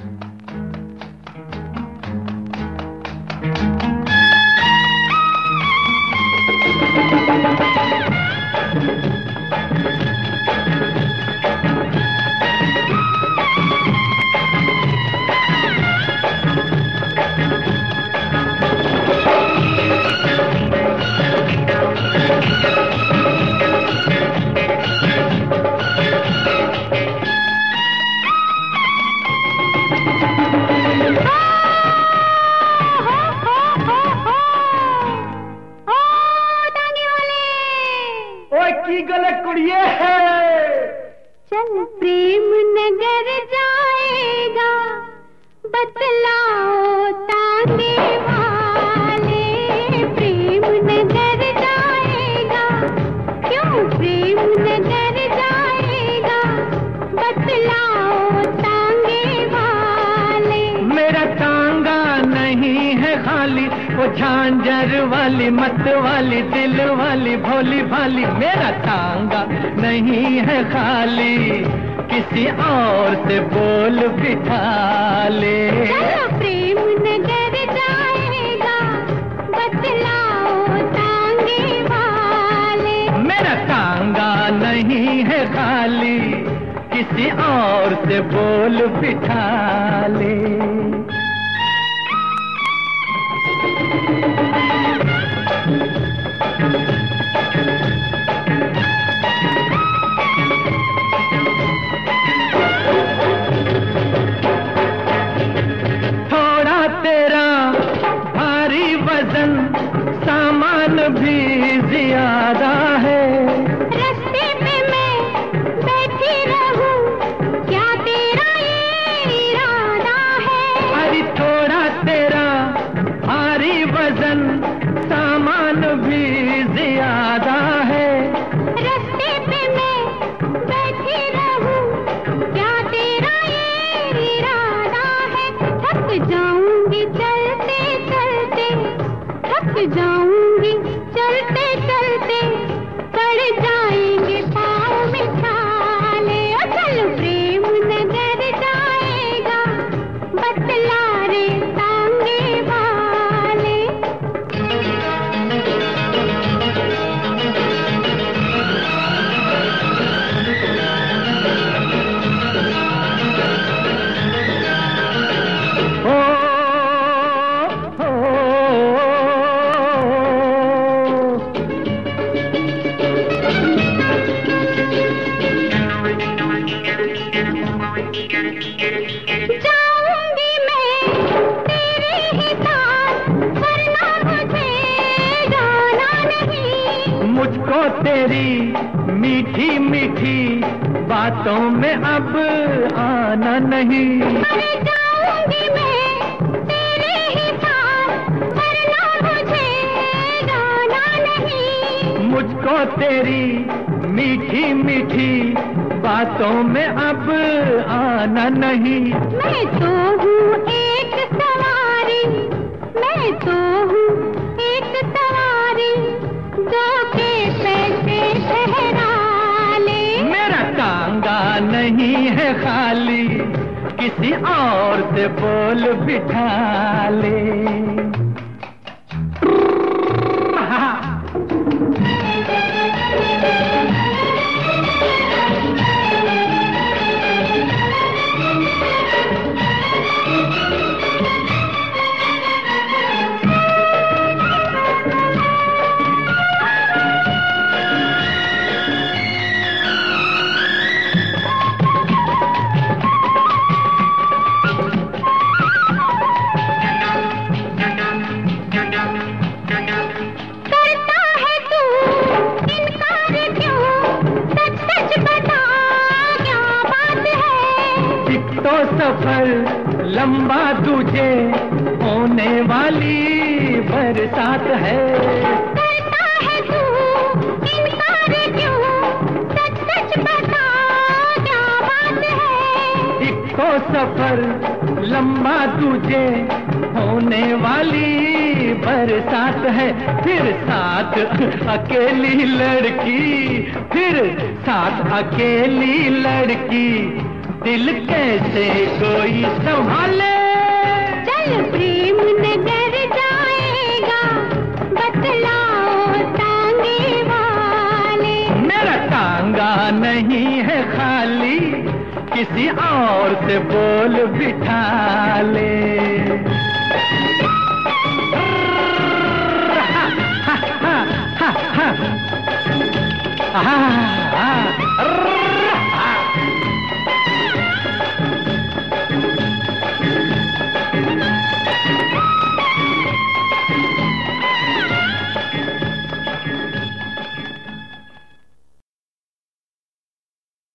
Mm-hmm. नगर जाएगा, बतलाओ तांगे वाले। प्रेम नगर जाएगा, क्यों प्रेम नगर जाएगा, बतलाओ तांगे वाले। मेरा तांगा नहीं है खाली, वो झांझर वाली, मत वाली, दिल वाली, भोली भाली। मेरा तांगा नहीं है खाली। किसी और से बोल बिठा ले चलो प्रेम नगर जाएगा बतलाओ तांगे वाले। मेरा तांगा नहीं है खाली किसी और से बोल बिठा ले भी ज़्यादा है। रस्ते पे मैं बैठी रहूँ क्या तेरा ये इरादा है? अरे थोड़ा तेरा भारी वज़न सामान भी ज़्यादा है। रस्ते पे मैं बैठी रहूँ क्या तेरा ये इरादा है? थक जाऊँगी चलते चलते थक जाऊँगी तेरी मीठी मीठी बातों में अब आना नहीं। जाऊँगी मैं तेरे ही साथ मुझे जाना नहीं। मुझको तेरी मीठी मीठी बातों में अब आना नहीं। मैं तो हूँ एक सवारी मैं तो किसी और से बोल बिठा ले। तो सफ़र लंबा तुझे होने वाली बरसात है। करता है तू इनकार क्यों? सच सच बता क्या बात है? एक तो सफ़र लंबा तुझे होने वाली बरसात है। फिर साथ अकेली लड़की फिर साथ अकेली लड़की। दिल कैसे कोई संभाले? चल प्रेम नगर जाएगा बतलाओ तांगे वाले। मेरा टांगा नहीं है खाली किसी और से बोल बिठा ले। हा, हा, हा, हा, हा।